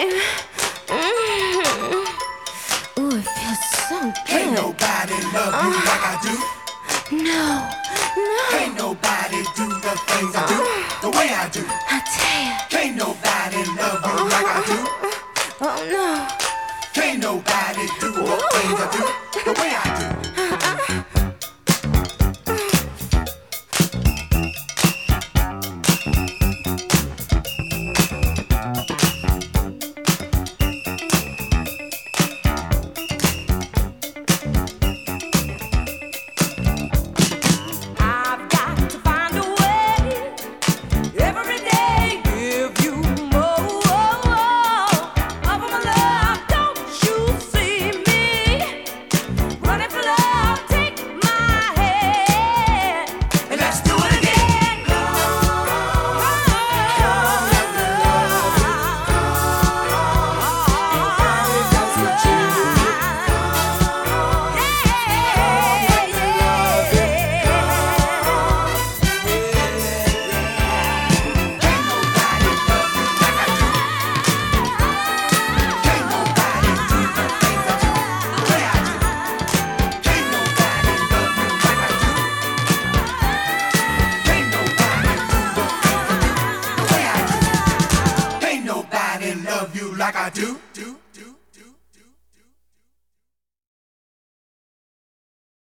time. Mm-hmm. Ooh, it feels so good. Ain't nobody love you uh, like I do. No, no. Ain't nobody do the things uh, I do the way I do. I tell you, Can't nobody love you uh, like I do. Oh no. Can't nobody do the things I do the way I do. do?